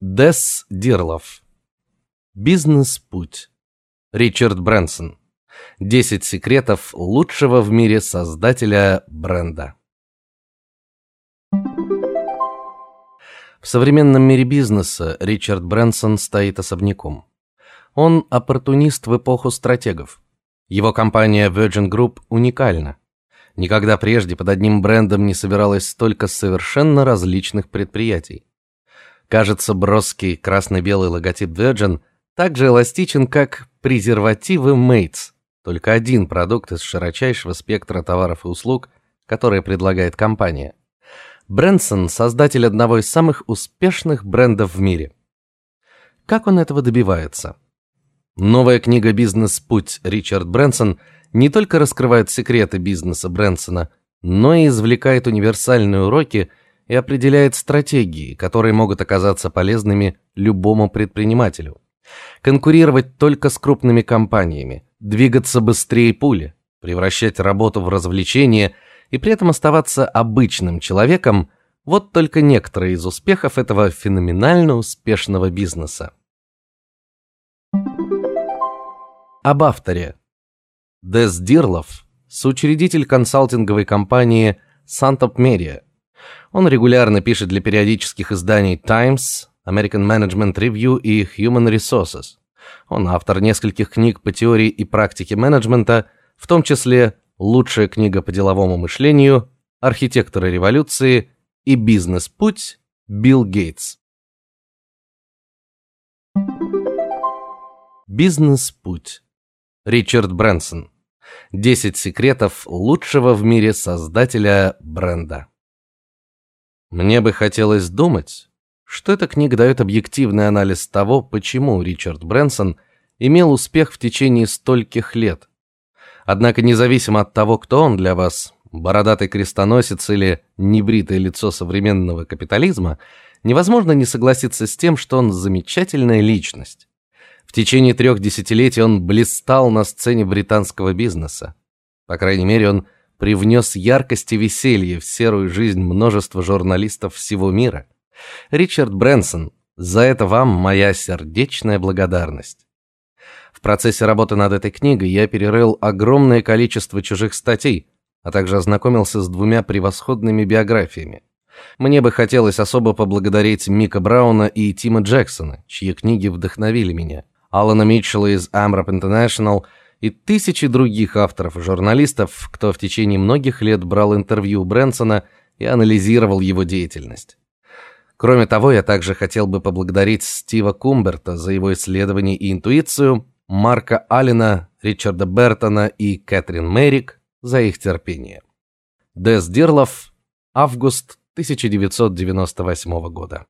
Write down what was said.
Дес Дирлов. Бизнес-путь. Ричард Брэнсон. 10 секретов лучшего в мире создателя бренда. В современном мире бизнеса Ричард Брэнсон стоит особняком. Он оппортунист в эпоху стратегов. Его компания Virgin Group уникальна. Никогда прежде под одним брендом не собиралось столько совершенно различных предприятий. Кажется, броский красно-белый логотип Virgin так же эластичен, как презервативы Mates, только один продукт из широчайшего спектра товаров и услуг, которые предлагает компания. Брэнсон создатель одного из самых успешных брендов в мире. Как он этого добивается? Новая книга Бизнес-путь Ричард Брэнсон не только раскрывает секреты бизнеса Брэнсона, но и извлекает универсальные уроки и определяет стратегии, которые могут оказаться полезными любому предпринимателю. Конкурировать только с крупными компаниями, двигаться быстрее пули, превращать работу в развлечение и при этом оставаться обычным человеком вот только некоторые из успехов этого феноменально успешного бизнеса. Об авторе. Дес Дирлов, соучредитель консалтинговой компании Santop Media, он регулярно пишет для периодических изданий Times, American Management Review и Human Resources. Он автор нескольких книг по теории и практике менеджмента, в том числе Лучшая книга по деловому мышлению, Архитекторы революции и Бизнес-путь Билл Гейтс. Бизнес-путь. Ричард Брэнсон. 10 секретов лучшего в мире создателя бренда. Мне бы хотелось думать, что эта книга дает объективный анализ того, почему Ричард Брэнсон имел успех в течение стольких лет. Однако независимо от того, кто он для вас, бородатый крестоносец или небритое лицо современного капитализма, невозможно не согласиться с тем, что он замечательная личность. В течение трех десятилетий он блистал на сцене британского бизнеса. По крайней мере, он привнес яркость и веселье в серую жизнь множества журналистов всего мира. Ричард Брэнсон, за это вам моя сердечная благодарность. В процессе работы над этой книгой я перерыл огромное количество чужих статей, а также ознакомился с двумя превосходными биографиями. Мне бы хотелось особо поблагодарить Мика Брауна и Тима Джексона, чьи книги вдохновили меня. Алана Митчелла из Amrap International – и тысячи других авторов и журналистов, кто в течение многих лет брал интервью у Брэнсона и анализировал его деятельность. Кроме того, я также хотел бы поблагодарить Стива Кумберта за его исследования и интуицию, Марка Аллена, Ричарда Бертона и Кэтрин Мерик за их терпение. Дес Дирлов, август 1998 года.